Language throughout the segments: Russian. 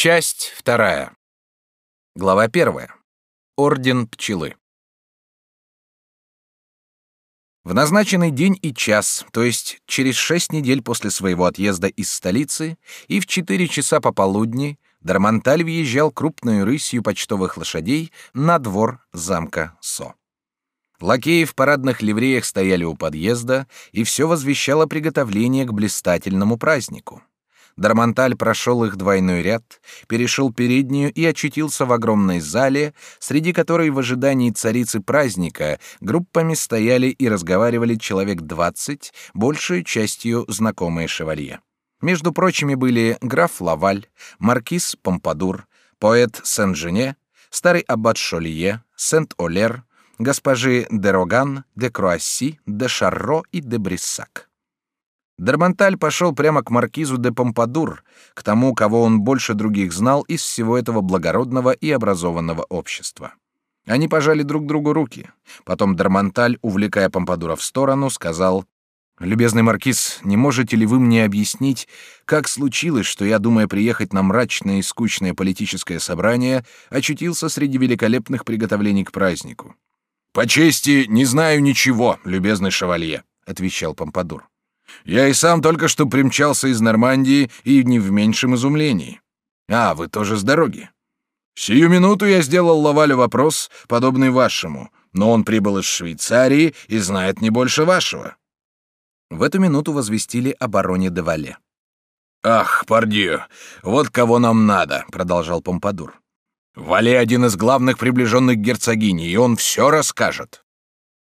Часть вторая. Глава первая. Орден пчелы. В назначенный день и час, то есть через шесть недель после своего отъезда из столицы и в четыре часа пополудни, Дармонталь въезжал крупной рысью почтовых лошадей на двор замка Со. Лакеи в парадных ливреях стояли у подъезда, и все возвещало приготовление к блистательному празднику. Дармонталь прошел их двойной ряд, перешел переднюю и очутился в огромной зале, среди которой в ожидании царицы праздника группами стояли и разговаривали человек двадцать, большей частью знакомые шевалье. Между прочими были граф Лаваль, маркиз Помпадур, поэт Сен-Жене, старый аббат Шолье, Сент-Олер, госпожи де Роган, де Круасси, де Шарро и де Бриссак. Дармонталь пошел прямо к маркизу де Помпадур, к тому, кого он больше других знал из всего этого благородного и образованного общества. Они пожали друг другу руки. Потом Дармонталь, увлекая Помпадура в сторону, сказал: "Любезный маркиз, не можете ли вы мне объяснить, как случилось, что я, думая приехать на мрачное и скучное политическое собрание, очутился среди великолепных приготовлений к празднику?" "По чести, не знаю ничего, любезный шевалье", отвечал Помпадур. Я и сам только что примчался из Нормандии и не в меньшем изумлении. А, вы тоже с дороги. Сию минуту я сделал Лавалю вопрос, подобный вашему, но он прибыл из Швейцарии и знает не больше вашего. В эту минуту возвестили о де Вале. «Ах, пардию, вот кого нам надо», — продолжал Помпадур. «Вале один из главных приближенных герцогини, и он все расскажет».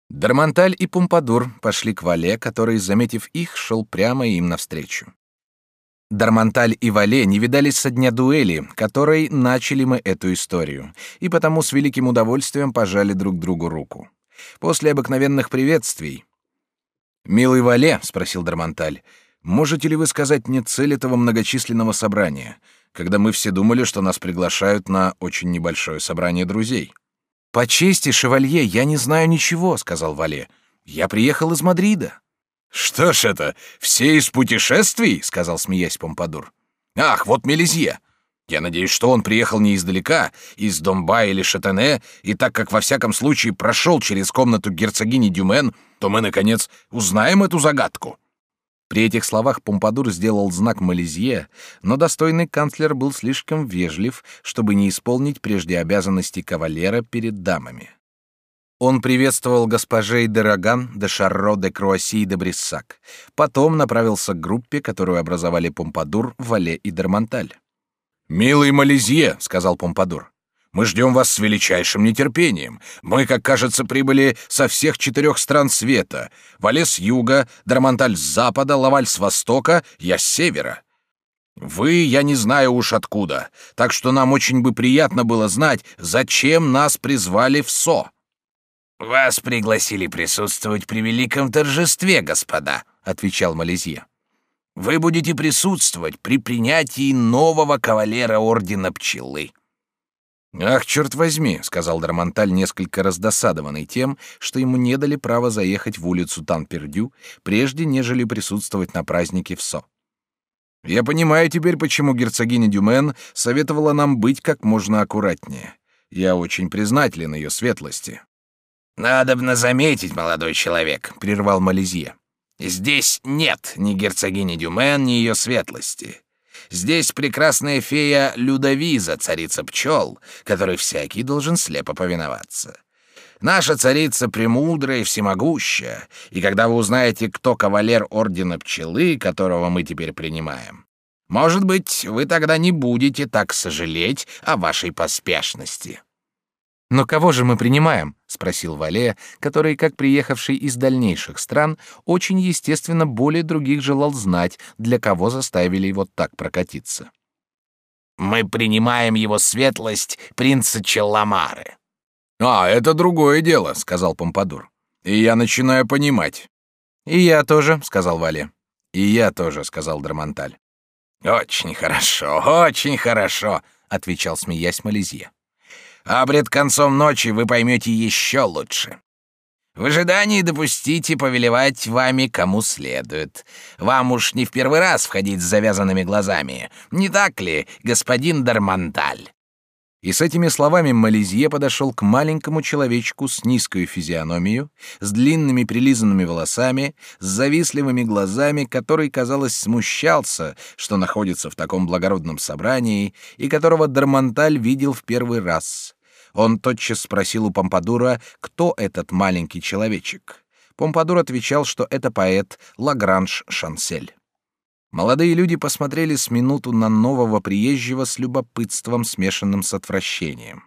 Дармонталь и Пумпадур пошли к Вале, который, заметив их, шел прямо им навстречу. Дармонталь и Вале не видались со дня дуэли, которой начали мы эту историю, и потому с великим удовольствием пожали друг другу руку. После обыкновенных приветствий. «Милый Вале», — спросил Дармонталь, — «можете ли вы сказать мне цель этого многочисленного собрания, когда мы все думали, что нас приглашают на очень небольшое собрание друзей?» По чести, шевалье, я не знаю ничего, сказал Вале. Я приехал из Мадрида. Что ж это, все из путешествий, сказал смеясь Помпадур. Ах, вот Мелизье. Я надеюсь, что он приехал не издалека, из Домба или Шатене, и так как во всяком случае прошел через комнату герцогини Дюмен, то мы наконец узнаем эту загадку. При этих словах Помпадур сделал знак Малезье, но достойный канцлер был слишком вежлив, чтобы не исполнить прежде обязанности кавалера перед дамами. Он приветствовал госпожей де Роган, де Шарро, де Круасси и де Бриссак. Потом направился к группе, которую образовали Помпадур, Вале и Дермонталь. «Милый Малезье», — сказал Помпадур, мы ждем вас с величайшим нетерпением. Мы, как кажется, прибыли со всех четырех стран света. Вале с юга, Драмонталь с запада, Лаваль с востока, я с севера. Вы, я не знаю уж откуда, так что нам очень бы приятно было знать, зачем нас призвали в СО. Вас пригласили присутствовать при великом торжестве, господа, отвечал Малезье. Вы будете присутствовать при принятии нового кавалера ордена пчелы. «Ах, черт возьми», — сказал Дармонталь, несколько раздосадованный тем, что ему не дали права заехать в улицу Танпердю, прежде нежели присутствовать на празднике в Со. «Я понимаю теперь, почему герцогиня Дюмен советовала нам быть как можно аккуратнее. Я очень признателен ее светлости». «Надобно заметить, молодой человек», — прервал Малезье. «Здесь нет ни герцогини Дюмен, ни ее светлости. Здесь прекрасная фея Людовиза, царица пчел, которой всякий должен слепо повиноваться. Наша царица премудрая и всемогущая, и когда вы узнаете, кто кавалер ордена пчелы, которого мы теперь принимаем, может быть, вы тогда не будете так сожалеть о вашей поспешности. «Но кого же мы принимаем?» — спросил Вале, который, как приехавший из дальнейших стран, очень естественно более других желал знать, для кого заставили его так прокатиться. «Мы принимаем его светлость принца Челламары». «А, это другое дело», — сказал Помпадур. «И я начинаю понимать». «И я тоже», — сказал Вале. «И я тоже», — сказал Драмонталь. «Очень хорошо, очень хорошо», — отвечал, смеясь Малезье а пред концом ночи вы поймете еще лучше. В ожидании допустите повелевать вами кому следует. Вам уж не в первый раз входить с завязанными глазами. Не так ли, господин Дарманталь?» И с этими словами Малезье подошел к маленькому человечку с низкой физиономией, с длинными прилизанными волосами, с завистливыми глазами, который, казалось, смущался, что находится в таком благородном собрании, и которого Дарманталь видел в первый раз. Он тотчас спросил у Помпадура, кто этот маленький человечек. Помпадур отвечал, что это поэт Лагранж Шансель. Молодые люди посмотрели с минуту на нового приезжего с любопытством, смешанным с отвращением.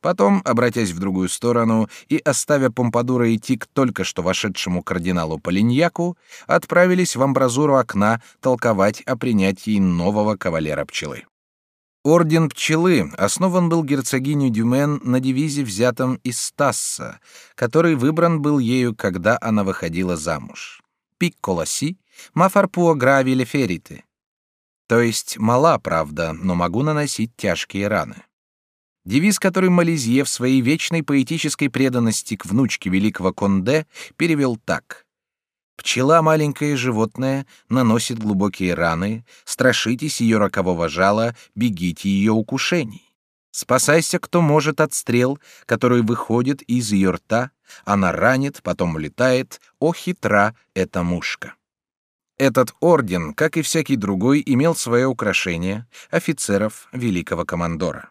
Потом, обратясь в другую сторону и оставя Помпадура идти к только что вошедшему кардиналу Полиньяку, отправились в амбразуру окна толковать о принятии нового кавалера пчелы. Орден пчелы основан был герцогиней Дюмен на девизе, взятом из Стасса, который выбран был ею, когда она выходила замуж. Пикколоси, мафарпуо грави лефериты. То есть мала правда, но могу наносить тяжкие раны. Девиз, который Малезье в своей вечной поэтической преданности к внучке великого Конде перевел так: Пчела, маленькое животное, наносит глубокие раны, страшитесь ее рокового жала, бегите ее укушений. Спасайся, кто может от стрел, которые выходят из ее рта, она ранит, потом улетает, о хитра эта мушка. Этот орден, как и всякий другой, имел свое украшение офицеров великого командора.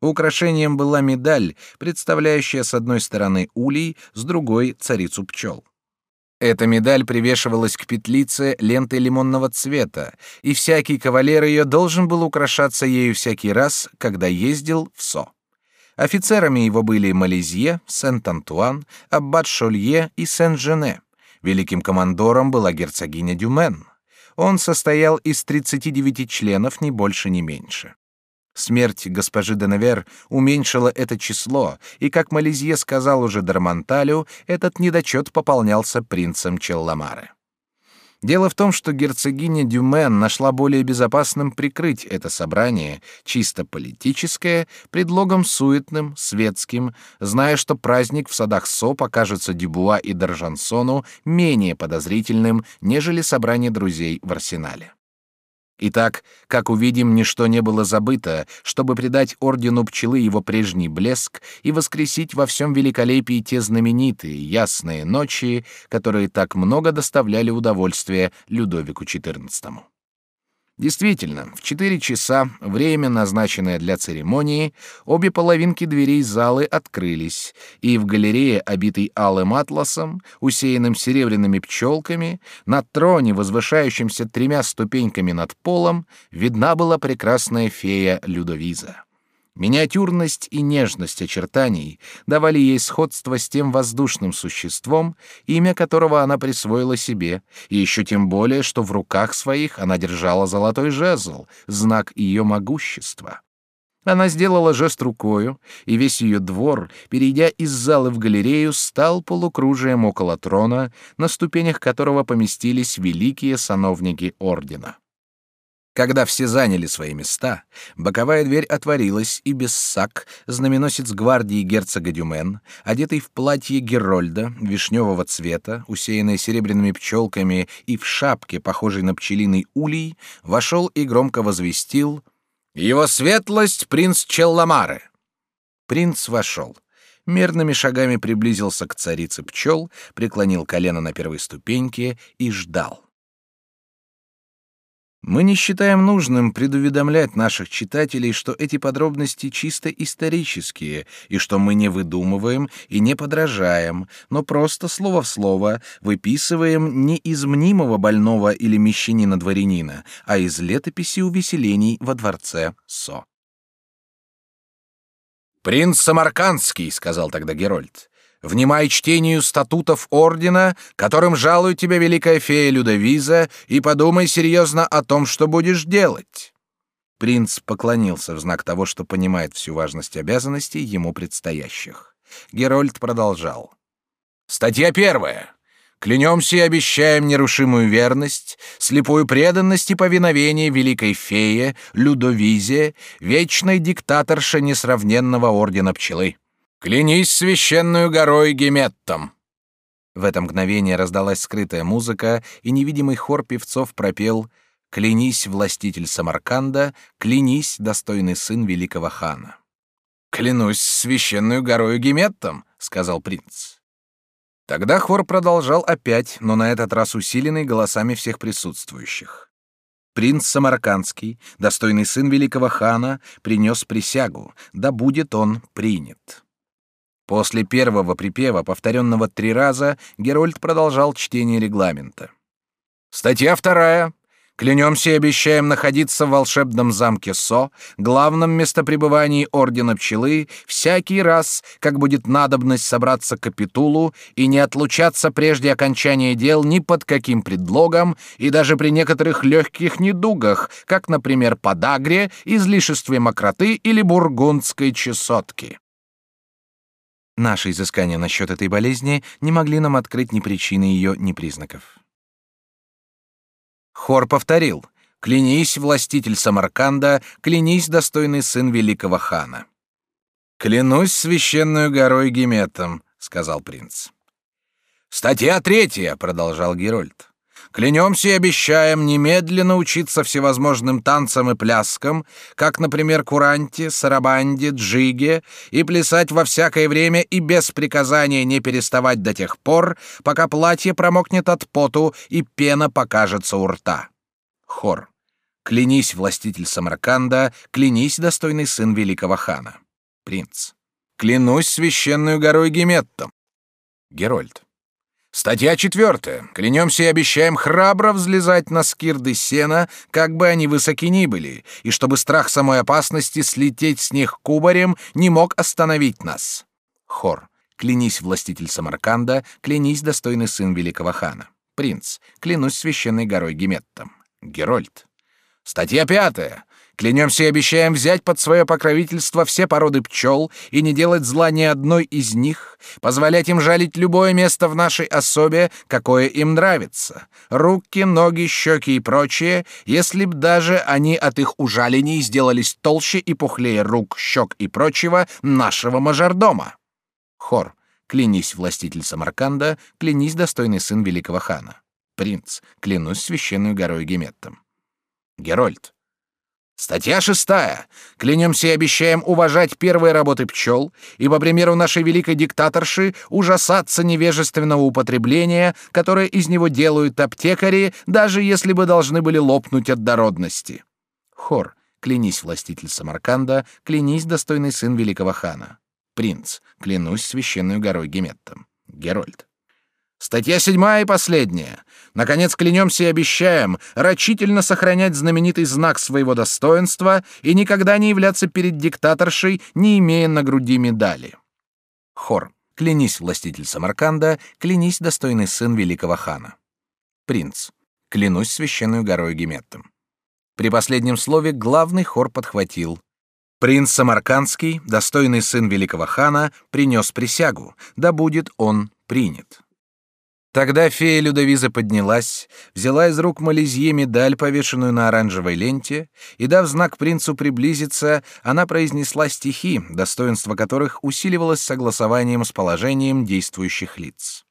Украшением была медаль, представляющая с одной стороны улей, с другой царицу пчел. Эта медаль привешивалась к петлице лентой лимонного цвета, и всякий кавалер ее должен был украшаться ею всякий раз, когда ездил в Со. Офицерами его были Малезье, Сент-Антуан, Аббат Шолье и Сен-Жене. Великим командором была герцогиня Дюмен. Он состоял из 39 членов, ни больше, ни меньше. Смерть госпожи Деневер уменьшила это число, и, как Малезье сказал уже Дармонталю, этот недочет пополнялся принцем Челламаре. Дело в том, что герцогиня Дюмен нашла более безопасным прикрыть это собрание, чисто политическое, предлогом суетным, светским, зная, что праздник в садах Со покажется Дюбуа и Д'Аржансону менее подозрительным, нежели собрание друзей в арсенале. Итак, как увидим, ничто не было забыто, чтобы придать ордену пчелы его прежний блеск и воскресить во всем великолепии те знаменитые ясные ночи, которые так много доставляли удовольствия Людовику XIV. Действительно, в четыре часа, время, назначенное для церемонии, обе половинки дверей залы открылись, и в галерее, обитой алым атласом, усеянным серебряными пчелками, на троне, возвышающемся тремя ступеньками над полом, видна была прекрасная фея Людовиза. Миниатюрность и нежность очертаний давали ей сходство с тем воздушным существом, имя которого она присвоила себе, и еще тем более, что в руках своих она держала золотой жезл, знак ее могущества. Она сделала жест рукою, и весь ее двор, перейдя из залы в галерею, стал полукружием около трона, на ступенях которого поместились великие сановники ордена. Когда все заняли свои места, боковая дверь отворилась, и Бессак, знаменосец гвардии герцога Дюмен, одетый в платье Герольда вишневого цвета, усеянное серебряными пчелками и в шапке, похожей на пчелиный улей, вошел и громко возвестил «Его светлость принц Челламаре!» Принц вошел. Мерными шагами приблизился к царице пчел, преклонил колено на первой ступеньке и ждал. Мы не считаем нужным предуведомлять наших читателей, что эти подробности чисто исторические, и что мы не выдумываем и не подражаем, но просто слово в слово выписываем не из мнимого больного или мещанина-дворянина, а из летописи увеселений во дворце Со. «Принц Самаркандский», — сказал тогда Герольд, Внимай чтению статутов ордена, которым жалует тебя великая фея Людовиза, и подумай серьезно о том, что будешь делать». Принц поклонился в знак того, что понимает всю важность обязанностей ему предстоящих. Герольд продолжал. «Статья первая. Клянемся и обещаем нерушимую верность, слепую преданность и повиновение великой фее, Людовизе, вечной диктаторше несравненного ордена пчелы. Клянись священную горой Геметтом. В это мгновение раздалась скрытая музыка, и невидимый хор певцов пропел «Клянись, властитель Самарканда, клянись, достойный сын великого хана». «Клянусь священную горою Геметтом», — сказал принц. Тогда хор продолжал опять, но на этот раз усиленный голосами всех присутствующих. Принц Самаркандский, достойный сын великого хана, принес присягу, да будет он принят. После первого припева, повторенного три раза, Герольд продолжал чтение регламента. Статья вторая. Клянемся и обещаем находиться в волшебном замке Со, главном местопребывании Ордена Пчелы, всякий раз, как будет надобность собраться к капитулу и не отлучаться прежде окончания дел ни под каким предлогом и даже при некоторых легких недугах, как, например, подагре, излишестве мокроты или бургундской чесотки. Наши изыскания насчет этой болезни не могли нам открыть ни причины ее, ни признаков. Хор повторил «Клянись, властитель Самарканда, клянись, достойный сын великого хана». «Клянусь священную горой Геметом», — сказал принц. «Статья третья», — продолжал Герольд. Клянемся и обещаем немедленно учиться всевозможным танцам и пляскам, как, например, куранте, сарабанде, джиге, и плясать во всякое время и без приказания не переставать до тех пор, пока платье промокнет от поту и пена покажется у рта. Хор. Клянись, властитель Самарканда, клянись, достойный сын великого хана. Принц. Клянусь священную горой Геметтом. Герольд. Статья четвертая. Клянемся и обещаем храбро взлезать на скирды сена, как бы они высоки ни были, и чтобы страх самой опасности слететь с них кубарем не мог остановить нас. Хор. Клянись, властитель Самарканда, клянись, достойный сын великого хана. Принц. Клянусь священной горой Геметтом. Герольд. Статья пятая. Клянемся и обещаем взять под свое покровительство все породы пчел и не делать зла ни одной из них, позволять им жалить любое место в нашей особе, какое им нравится. Руки, ноги, щеки и прочее, если б даже они от их ужалений сделались толще и пухлее рук, щек и прочего нашего мажордома. Хор. Клянись, властитель Самарканда, клянись, достойный сын великого хана. Принц. Клянусь священную горой Геметтом. Герольд. Статья шестая. Клянемся и обещаем уважать первые работы пчел и, по примеру нашей великой диктаторши, ужасаться невежественного употребления, которое из него делают аптекари, даже если бы должны были лопнуть от дородности. Хор. Клянись, властитель Самарканда, клянись, достойный сын великого хана. Принц. Клянусь священную горой Геметтом. Герольд. Статья седьмая и последняя. Наконец, клянемся и обещаем рачительно сохранять знаменитый знак своего достоинства и никогда не являться перед диктаторшей, не имея на груди медали. Хор. Клянись, властитель Самарканда, клянись, достойный сын великого хана. Принц. Клянусь священную горой Геметтом. При последнем слове главный хор подхватил. Принц Самаркандский, достойный сын великого хана, принес присягу, да будет он принят. Тогда фея Людовиза поднялась, взяла из рук Малезье медаль, повешенную на оранжевой ленте, и, дав знак принцу приблизиться, она произнесла стихи, достоинство которых усиливалось согласованием с положением действующих лиц.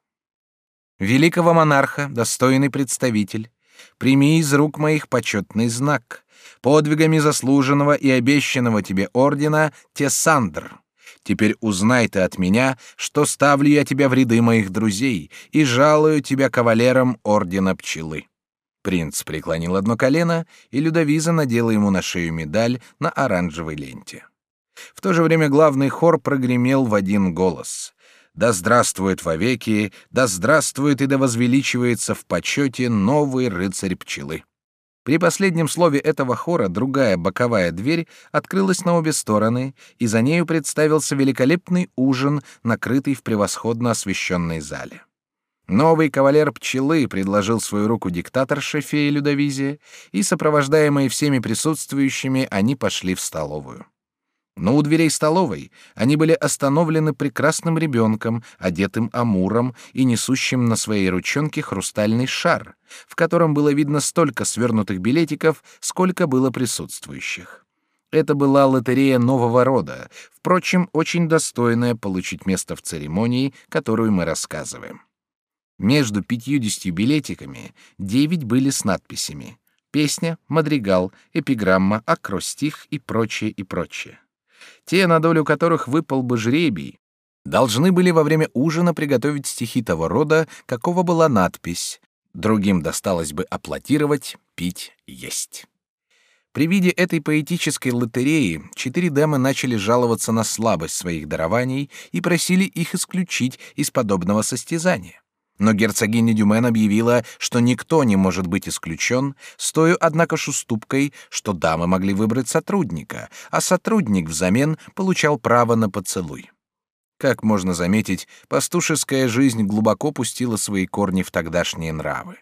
«Великого монарха, достойный представитель, прими из рук моих почетный знак, подвигами заслуженного и обещанного тебе ордена Тесандр» Теперь узнай ты от меня, что ставлю я тебя в ряды моих друзей и жалую тебя кавалером ордена пчелы». Принц преклонил одно колено, и Людовиза надела ему на шею медаль на оранжевой ленте. В то же время главный хор прогремел в один голос. «Да здравствует вовеки, да здравствует и да возвеличивается в почете новый рыцарь пчелы!» При последнем слове этого хора другая боковая дверь открылась на обе стороны, и за нею представился великолепный ужин, накрытый в превосходно освещенной зале. Новый кавалер пчелы предложил свою руку диктаторше феи Людовизе, и, сопровождаемые всеми присутствующими, они пошли в столовую. Но у дверей столовой они были остановлены прекрасным ребенком, одетым амуром и несущим на своей ручонке хрустальный шар, в котором было видно столько свернутых билетиков, сколько было присутствующих. Это была лотерея нового рода, впрочем, очень достойная получить место в церемонии, которую мы рассказываем. Между пятьюдесятью билетиками девять были с надписями «Песня», «Мадригал», «Эпиграмма», «Акростих» и прочее, и прочее. Те, на долю которых выпал бы жребий, должны были во время ужина приготовить стихи того рода, какого была надпись, другим досталось бы аплодировать, пить, есть. При виде этой поэтической лотереи четыре дамы начали жаловаться на слабость своих дарований и просили их исключить из подобного состязания. Но герцогиня Дюмен объявила, что никто не может быть исключен, с той, однако ж, что дамы могли выбрать сотрудника, а сотрудник взамен получал право на поцелуй. Как можно заметить, пастушеская жизнь глубоко пустила свои корни в тогдашние нравы.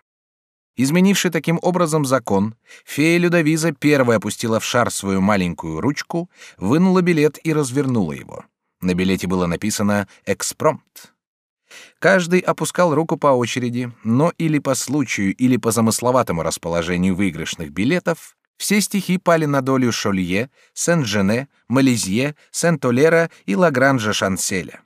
Изменивший таким образом закон, фея Людовиза первая опустила в шар свою маленькую ручку, вынула билет и развернула его. На билете было написано «Экспромт». Каждый опускал руку по очереди, но или по случаю, или по замысловатому расположению выигрышных билетов все стихи пали на долю Шолье, Сен-Жене, Малезье, Сен-Толера и Лагранжа Шанселя.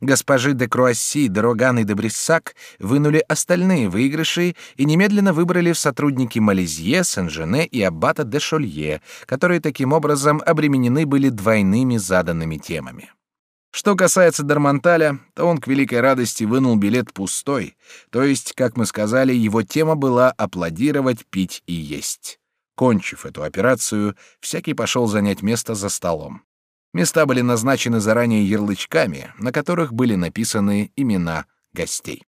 Госпожи де Круасси, де Роган и де Бриссак вынули остальные выигрыши и немедленно выбрали в сотрудники Малезье, Сен-Жене и Аббата де Шолье, которые таким образом обременены были двойными заданными темами. Что касается Дармонталя, то он к великой радости вынул билет пустой, то есть, как мы сказали, его тема была аплодировать, пить и есть. Кончив эту операцию, всякий пошел занять место за столом. Места были назначены заранее ярлычками, на которых были написаны имена гостей.